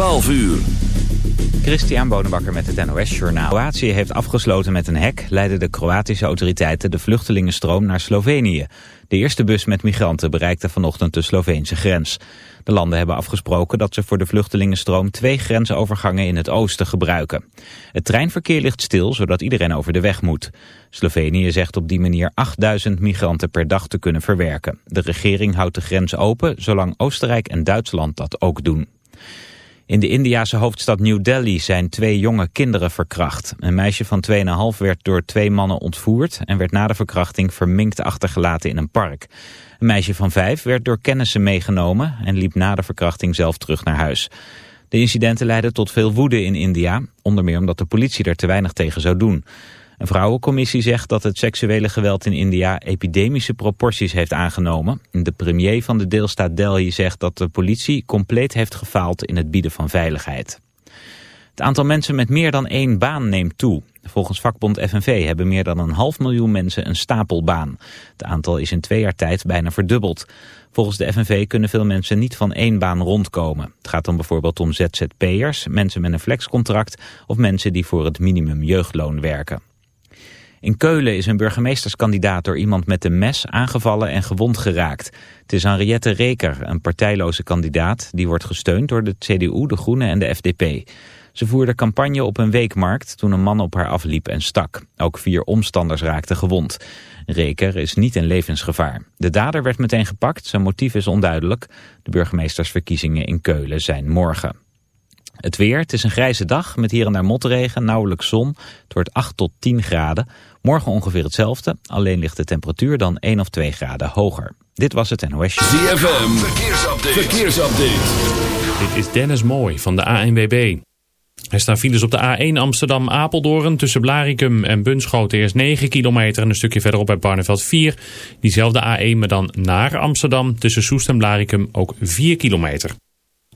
12 uur. Christian Bonenbakker met het NOS Journaal. Kroatië heeft afgesloten met een hek, leiden de Kroatische autoriteiten de vluchtelingenstroom naar Slovenië. De eerste bus met migranten bereikte vanochtend de Sloveense grens. De landen hebben afgesproken dat ze voor de vluchtelingenstroom twee grensovergangen in het oosten gebruiken. Het treinverkeer ligt stil, zodat iedereen over de weg moet. Slovenië zegt op die manier 8000 migranten per dag te kunnen verwerken. De regering houdt de grens open, zolang Oostenrijk en Duitsland dat ook doen. In de Indiase hoofdstad New Delhi zijn twee jonge kinderen verkracht. Een meisje van 2,5 werd door twee mannen ontvoerd... en werd na de verkrachting verminkt achtergelaten in een park. Een meisje van 5 werd door kennissen meegenomen... en liep na de verkrachting zelf terug naar huis. De incidenten leidden tot veel woede in India... onder meer omdat de politie er te weinig tegen zou doen... Een vrouwencommissie zegt dat het seksuele geweld in India epidemische proporties heeft aangenomen. De premier van de deelstaat Delhi zegt dat de politie compleet heeft gefaald in het bieden van veiligheid. Het aantal mensen met meer dan één baan neemt toe. Volgens vakbond FNV hebben meer dan een half miljoen mensen een stapelbaan. Het aantal is in twee jaar tijd bijna verdubbeld. Volgens de FNV kunnen veel mensen niet van één baan rondkomen. Het gaat dan bijvoorbeeld om ZZP'ers, mensen met een flexcontract... of mensen die voor het minimum jeugdloon werken. In Keulen is een burgemeesterskandidaat door iemand met een mes aangevallen en gewond geraakt. Het is Henriette Reker, een partijloze kandidaat. Die wordt gesteund door de CDU, de Groenen en de FDP. Ze voerde campagne op een weekmarkt toen een man op haar afliep en stak. Ook vier omstanders raakten gewond. Reker is niet in levensgevaar. De dader werd meteen gepakt, zijn motief is onduidelijk. De burgemeestersverkiezingen in Keulen zijn morgen. Het weer, het is een grijze dag met hier en daar motregen, nauwelijks zon. Het wordt 8 tot 10 graden. Morgen ongeveer hetzelfde, alleen ligt de temperatuur dan 1 of 2 graden hoger. Dit was het NOS. ZFM, verkeersupdate. verkeersupdate. Dit is Dennis Mooi van de ANWB. Er staan files op de A1 Amsterdam-Apeldoorn tussen Blaricum en Bunschoten eerst 9 kilometer en een stukje verderop bij Barneveld 4. Diezelfde A1 maar dan naar Amsterdam tussen Soest en Blaricum ook 4 kilometer.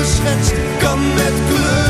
Geschetst, kan met kleur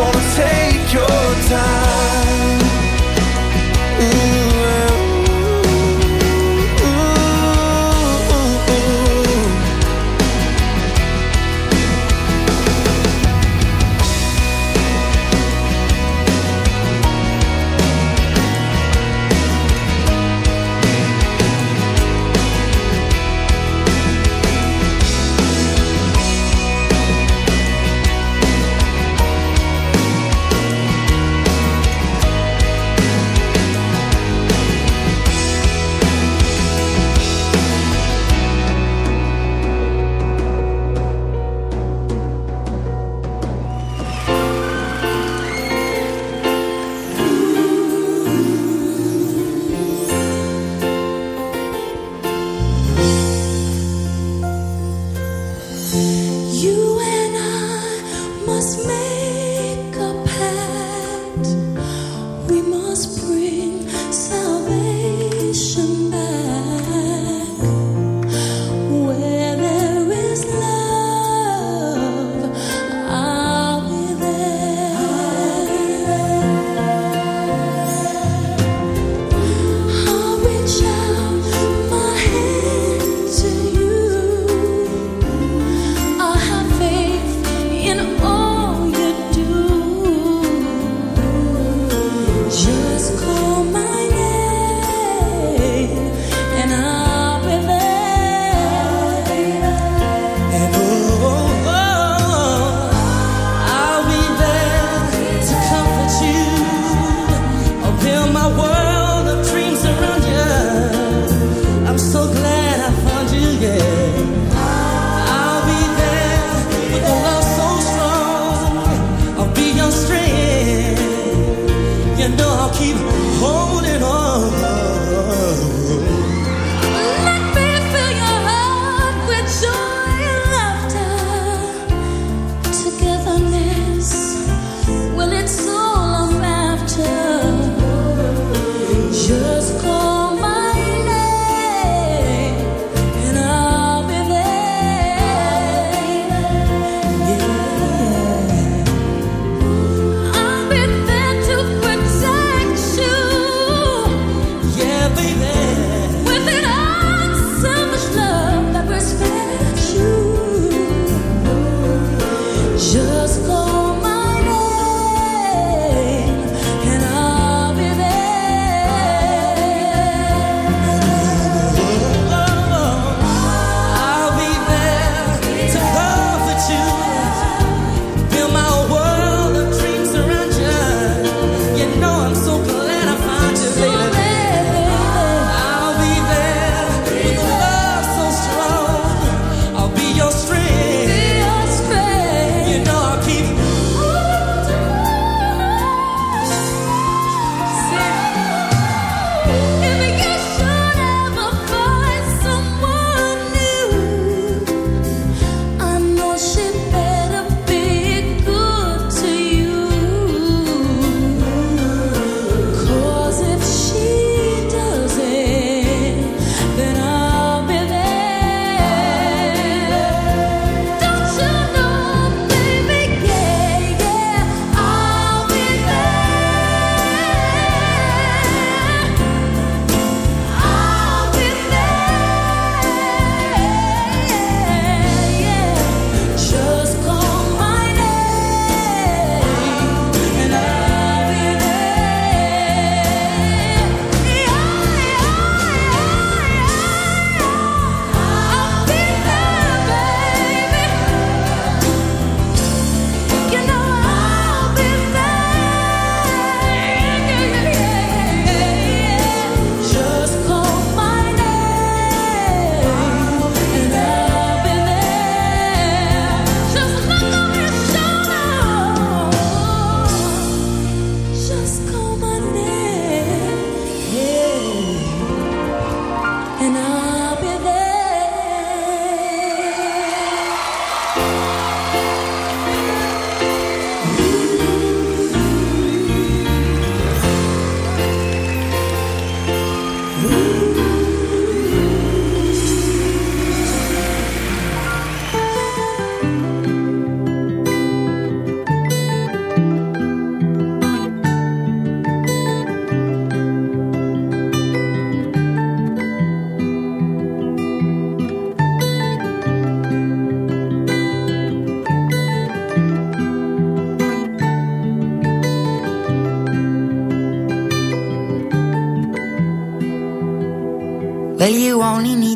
gonna take your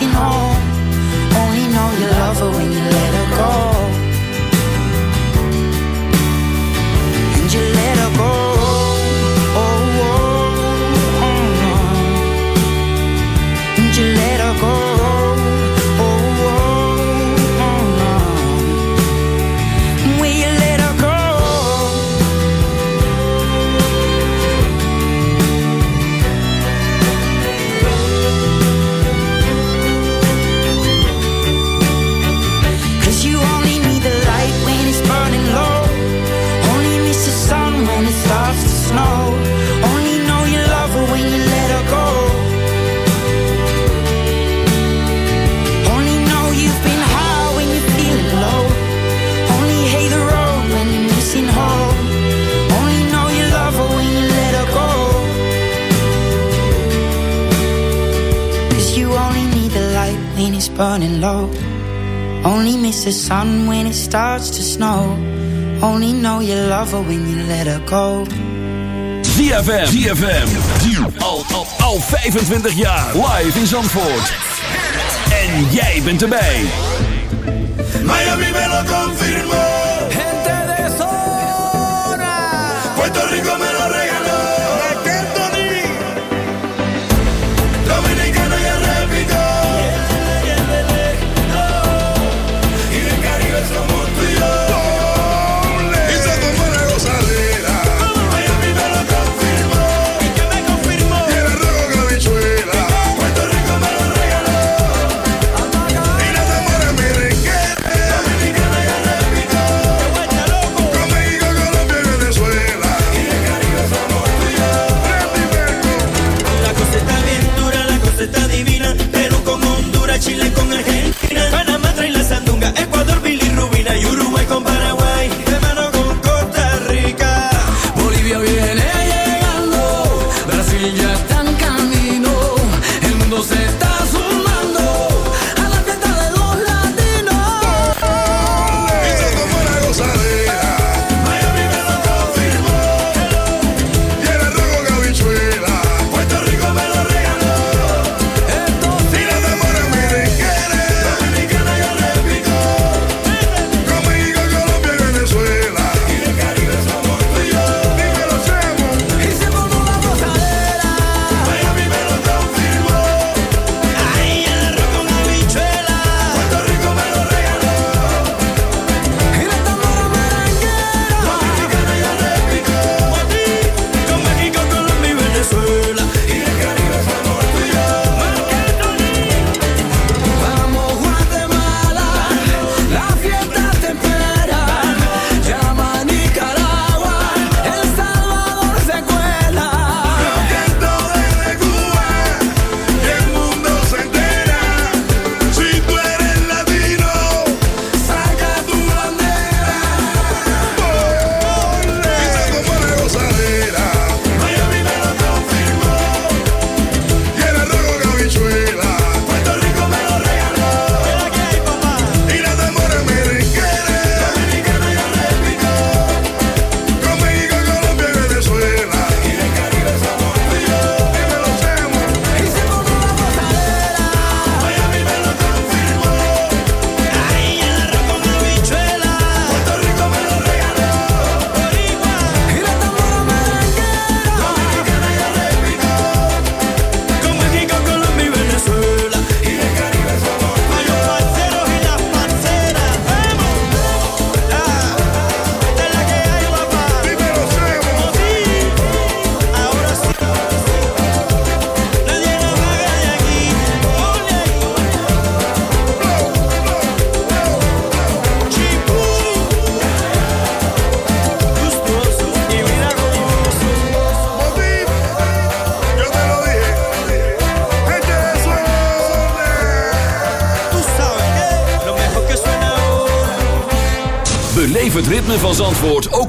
si no only miss the sun when it starts to snow. Only know you love her when you let her go. ZFM. ZFM. Al, al, al 25 jaar. Live in Zandvoort. En jij bent erbij.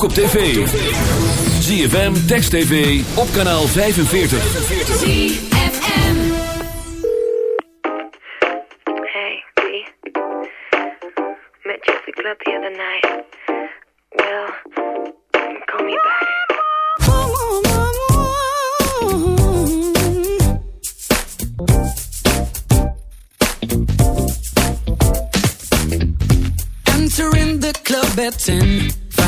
Ook op tv. ZFM, Text TV, op kanaal 45. ZFM. Hey, B. Met you at the club the other night. Well, call me back. Entering the club at 10.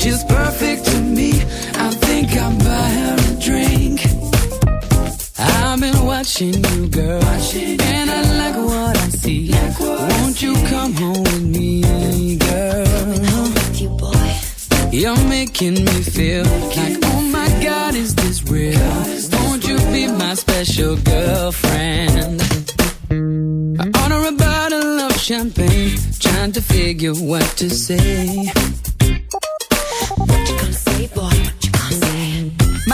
She's perfect to me. I think I'll buy her a drink. I've been watching you, girl, and I like what I see. Won't you come home with me, girl? You're making me feel like, oh my God, is this real? Won't you be my special girlfriend? I order a bottle of champagne, trying to figure what to say.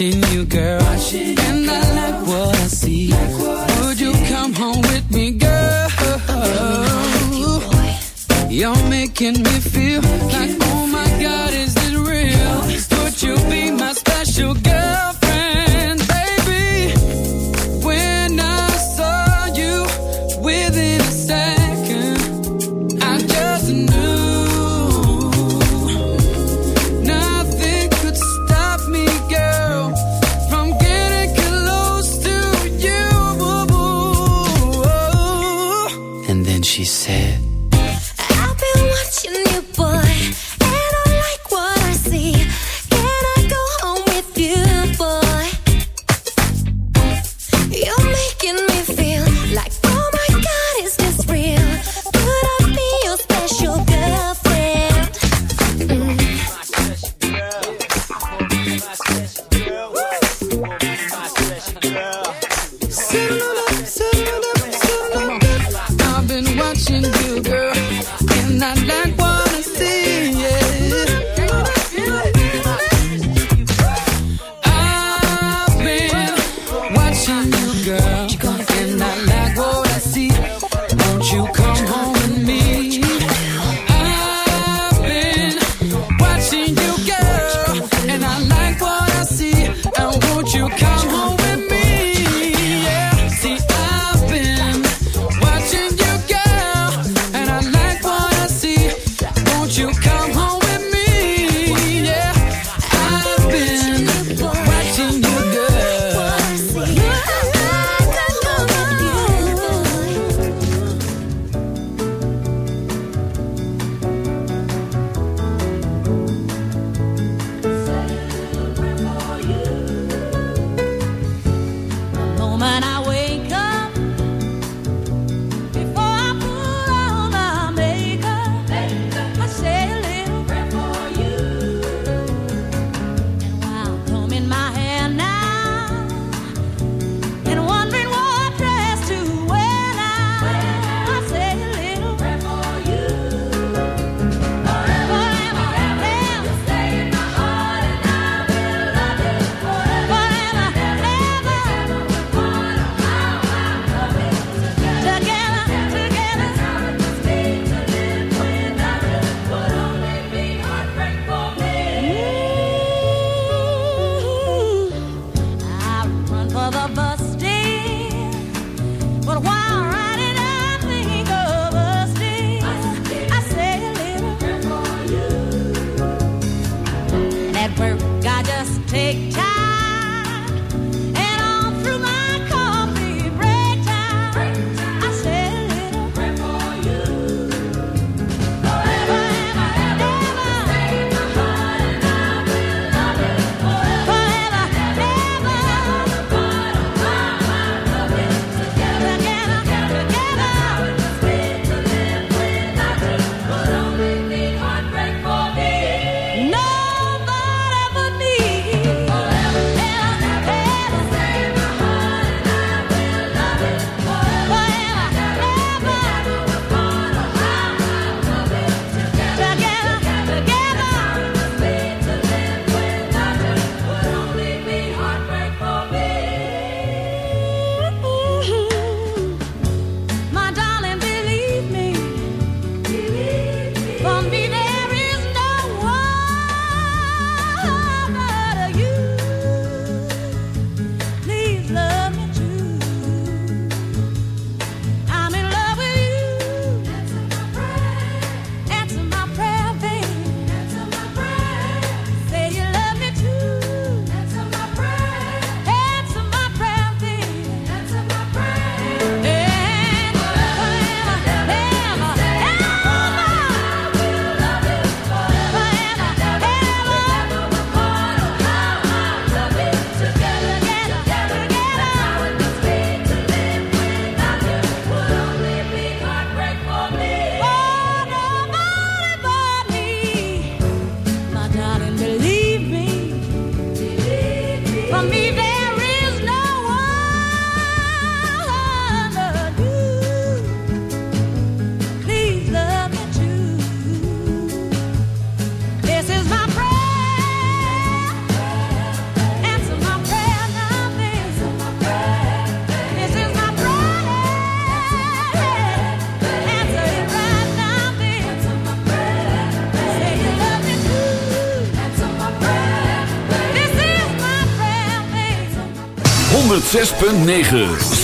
Watching you, girl, and I like what I see. Would you come home with me, girl? You're making me feel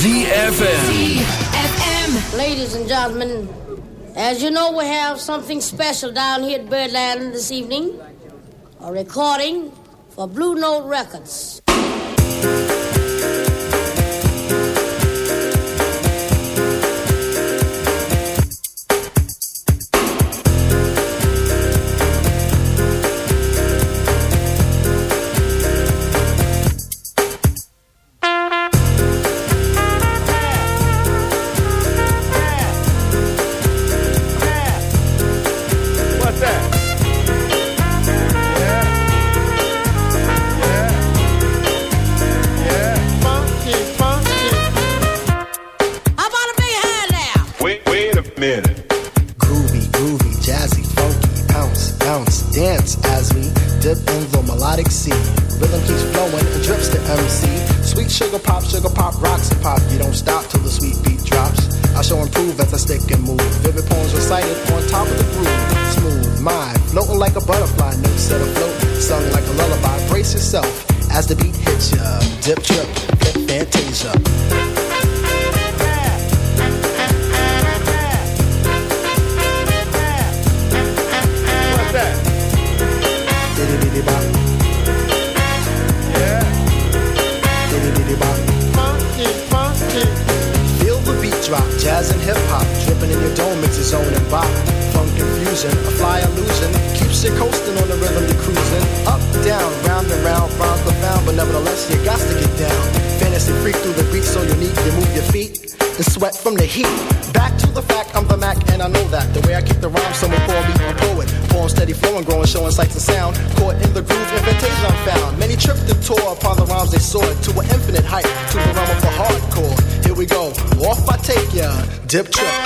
ZFM. Ladies and gentlemen, as you know, we have something special down here at Birdland this evening. A recording for Blue Note Records. Dip, trip, Dip trip,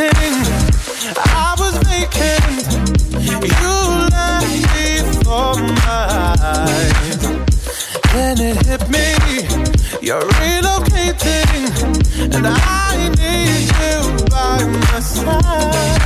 waiting, I was making you left me for mine. and it hit me, you're relocating, and I need you by my side.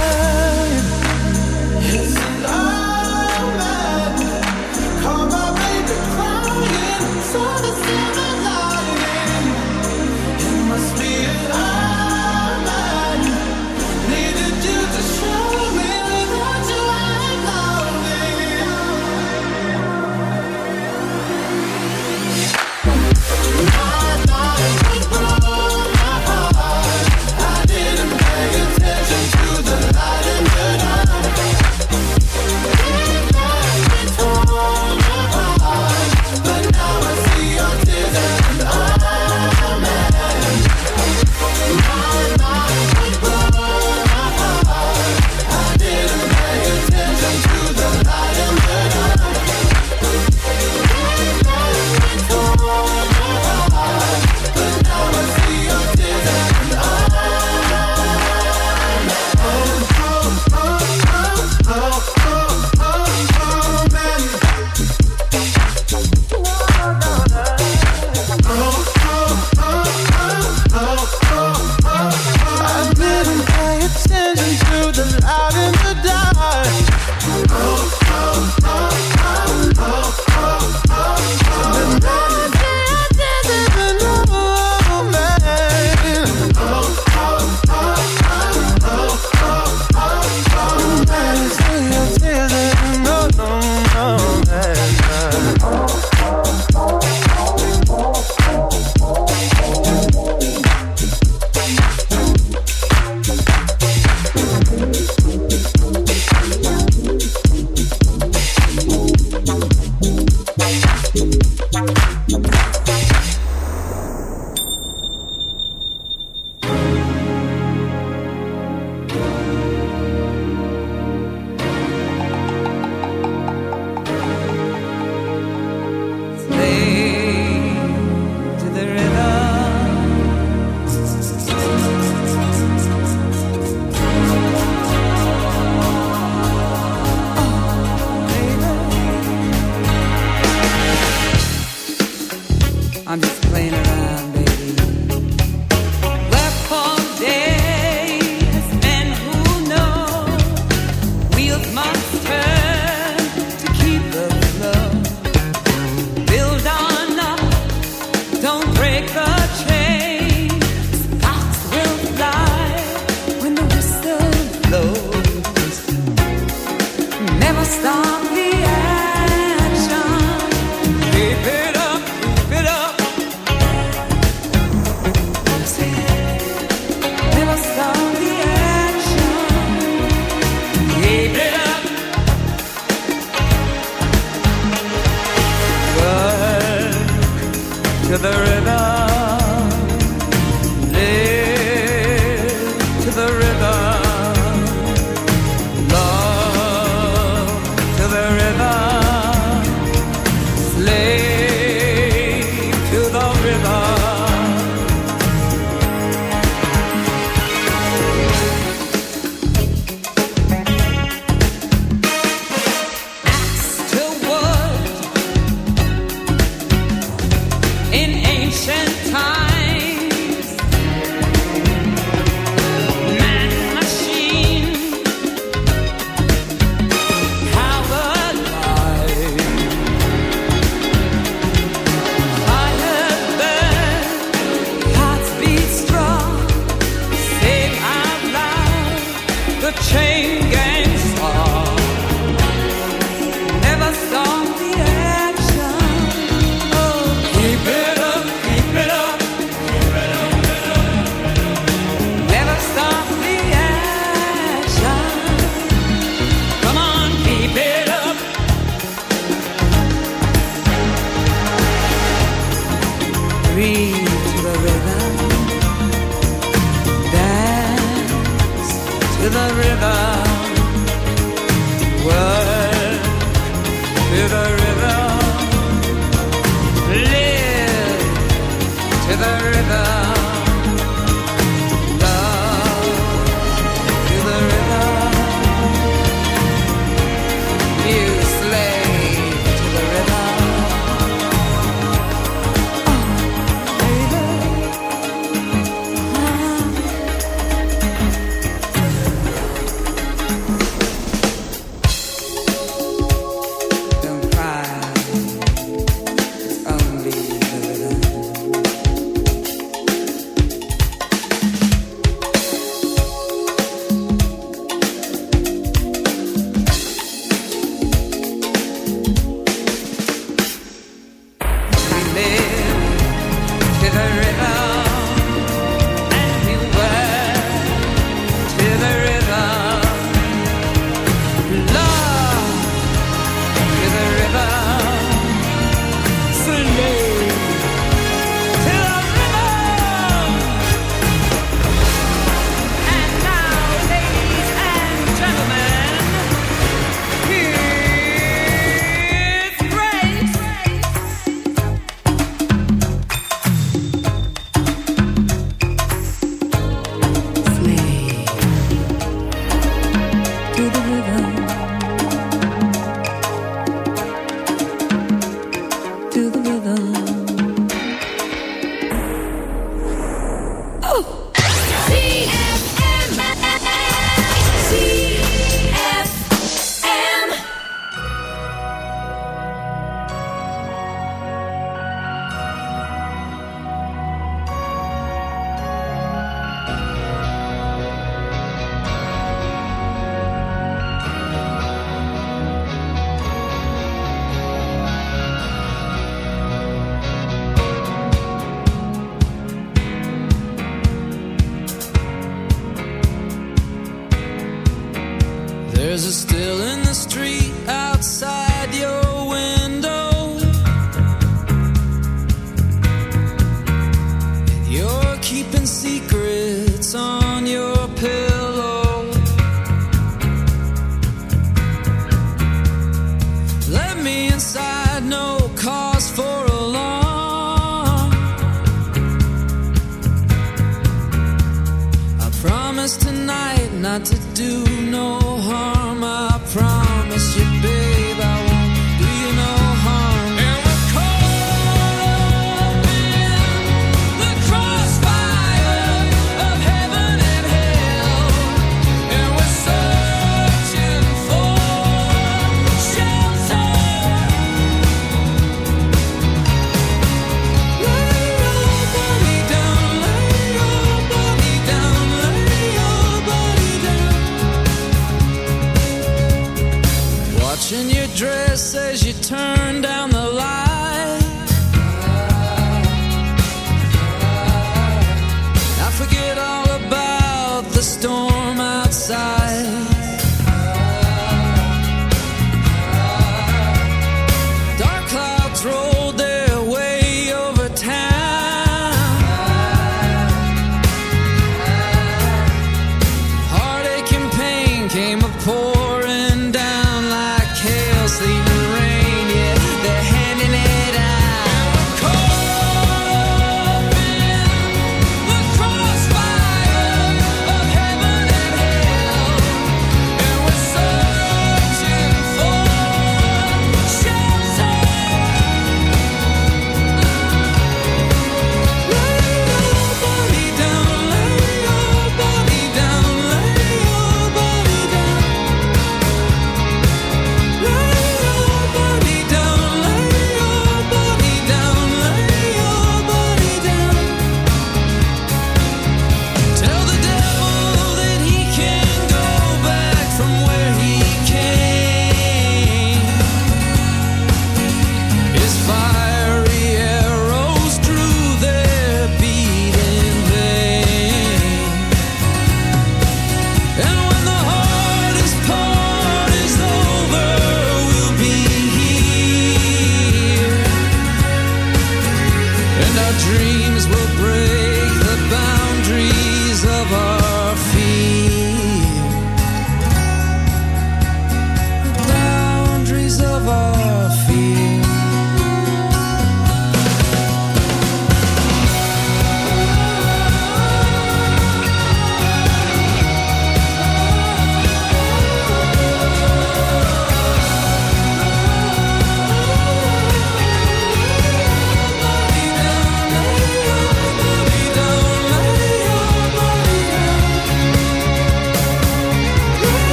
Not to do no harm. I promise you, babe,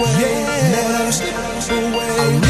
away. Yeah. Never slip away.